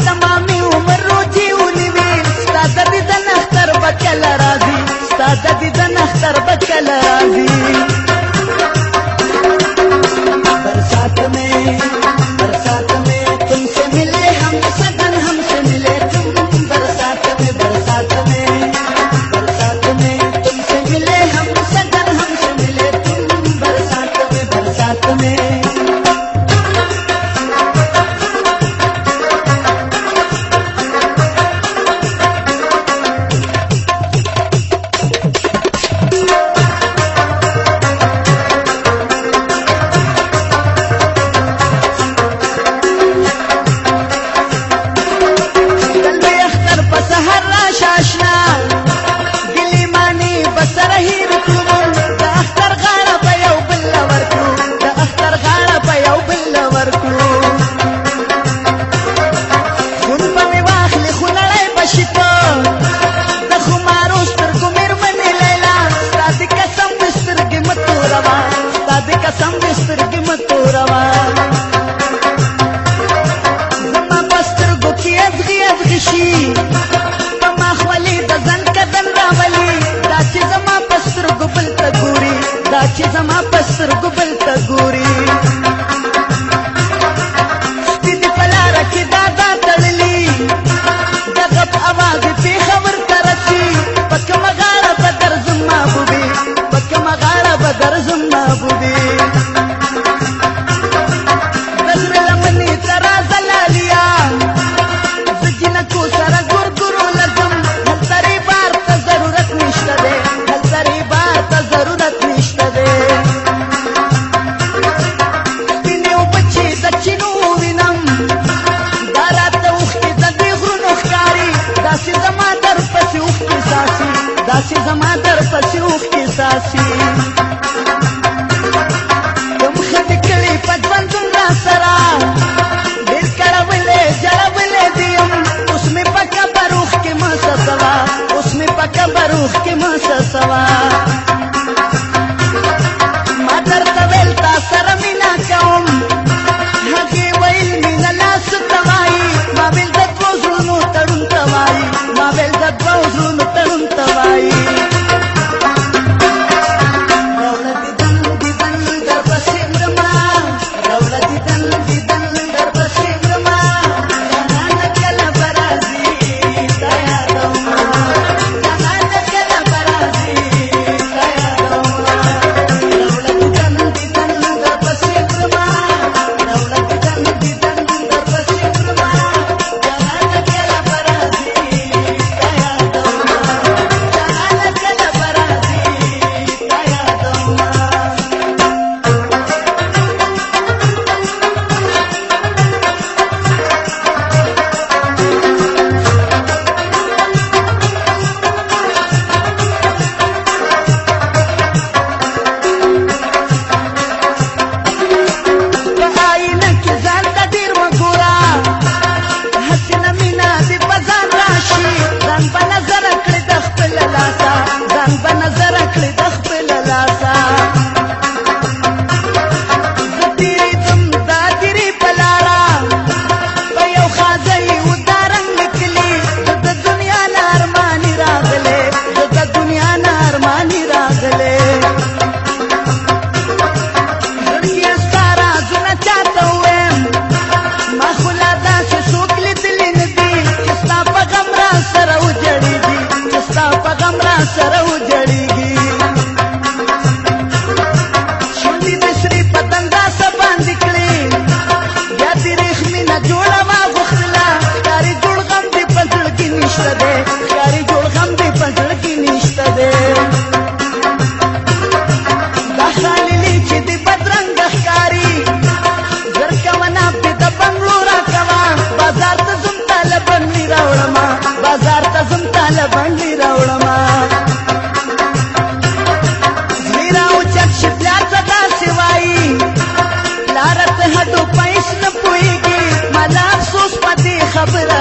तमामी उमर रोजी उलिवे ताजा दिदन हतर बचल राजी ताजा दिदन پسر ګبل ته ګوري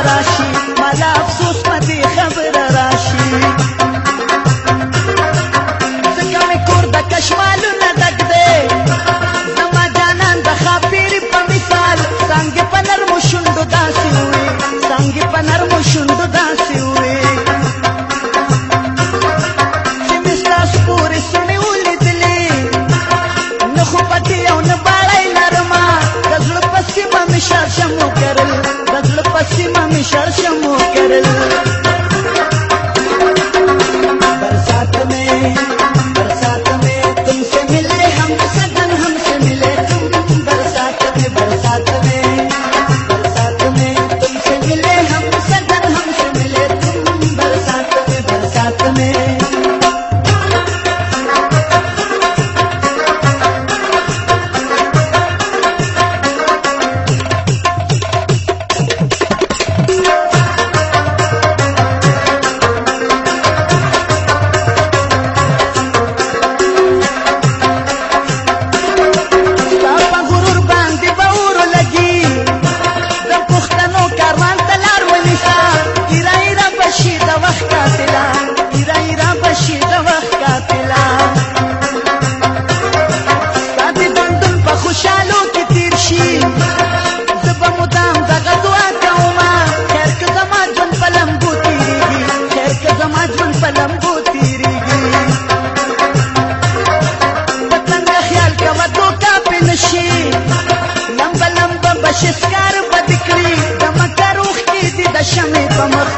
راشي ملا افسوس مدې خبره راشي ځکه مې کور د کشمالونه ډک دی زما جانان د خاپېرې په مثال څانګې په نرمو شونډو داسې وي څانګې په نرمو شونډو چې سکار بد کړی د مکروخ کې دي د شمې په مخ